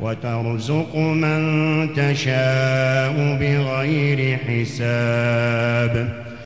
وترزق من تشاء بغير حساب.